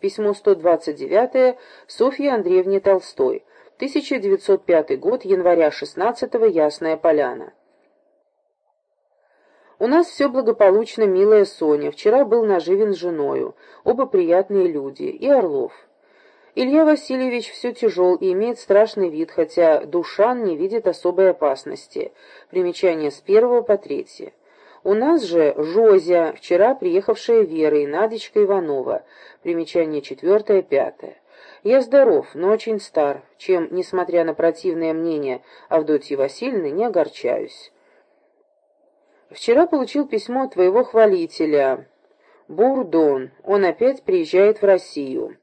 Письмо 129 Софье Андреевне Толстой. 1905 год, января 16 -го, Ясная Поляна. У нас все благополучно, милая Соня. Вчера был наживен с женою. Оба приятные люди. И Орлов. Илья Васильевич все тяжел и имеет страшный вид, хотя Душан не видит особой опасности. Примечание с первого по третье. У нас же Жозя, вчера приехавшая Вера и Надечка Иванова. Примечание четвертое, пятое. Я здоров, но очень стар, чем, несмотря на противное мнение Авдотьи Васильевны, не огорчаюсь. Вчера получил письмо твоего хвалителя. Бурдон. Он опять приезжает в Россию.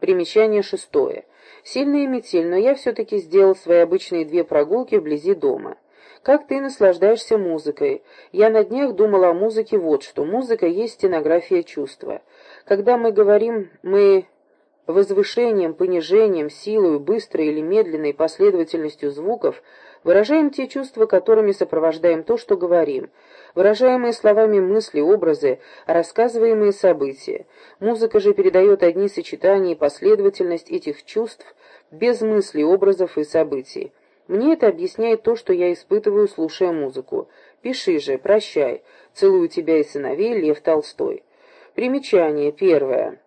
Примечание шестое. Сильная метель, но я все-таки сделал свои обычные две прогулки вблизи дома. Как ты наслаждаешься музыкой? Я на днях думал о музыке вот что. Музыка есть стенография чувства. Когда мы говорим, мы возвышением, понижением, силой, быстрой или медленной последовательностью звуков выражаем те чувства, которыми сопровождаем то, что говорим, выражаемые словами мысли, образы, рассказываемые события. Музыка же передает одни сочетания и последовательность этих чувств без мыслей, образов и событий. Мне это объясняет то, что я испытываю, слушая музыку. Пиши же, прощай. Целую тебя и сыновей, Лев Толстой. Примечание первое.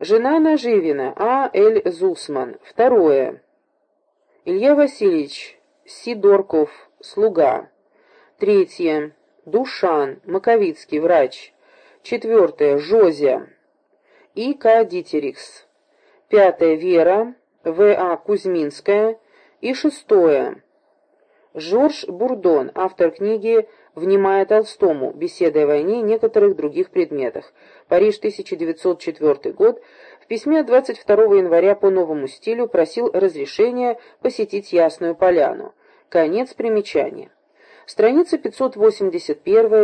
Жена Наживина, А. Л. Зусман. Второе. Илья Васильевич Сидорков, слуга. Третье. Душан, Маковицкий, врач. Четвертое. Жозя. И. К. Дитерикс. Пятое. Вера. В. А. Кузьминская. И шестое. Жорж Бурдон, автор книги «Внимая Толстому. Беседы о войне и некоторых других предметах». Париж, 1904 год. В письме 22 января по новому стилю просил разрешения посетить Ясную Поляну. Конец примечания. Страница 581